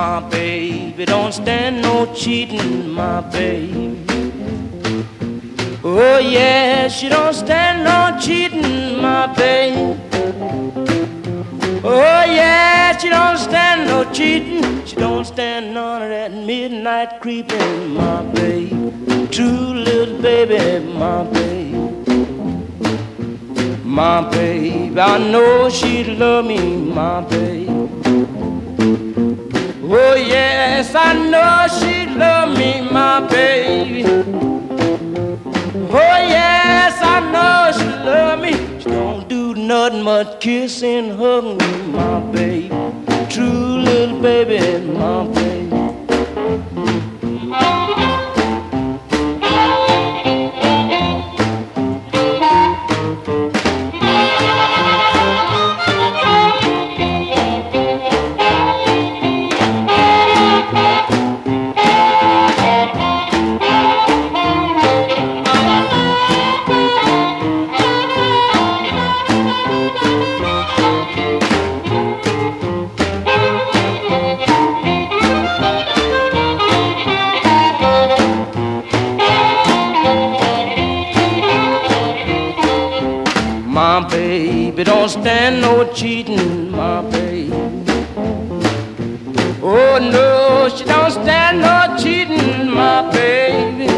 My baby don't stand no cheating, my baby. Oh yeah, she don't stand no cheating, my baby. Oh yeah, she don't stand no cheating. She don't stand none of that midnight creeping, my baby. True little baby, my baby. My baby, I know she love me, my baby. Yes, I know she love me, my baby. Oh yes, I know she love me. She don't do nothing but kiss and hug me, my baby. True little baby, my baby. My baby don't stand no cheating, my baby. Oh no, she don't stand no cheating, my baby.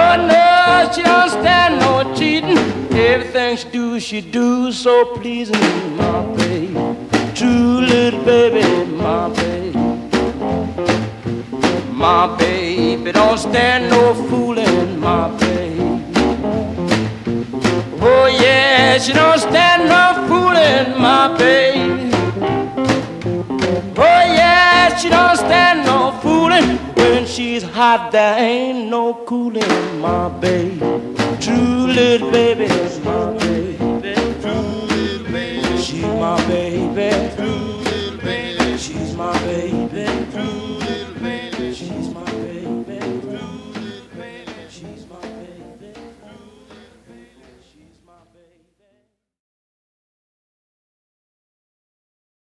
Oh no, she don't stand no cheating. Everything she do, she do so pleasing, my baby. True little baby, my baby. My baby don't stand no fooling, my baby. Yeah, she don't stand no fooling, my baby. Oh yeah, she don't stand no fooling. When she's hot, there ain't no cooling, my baby. True little baby, my baby. True little baby, she's my baby.